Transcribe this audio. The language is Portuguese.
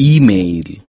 e-mail.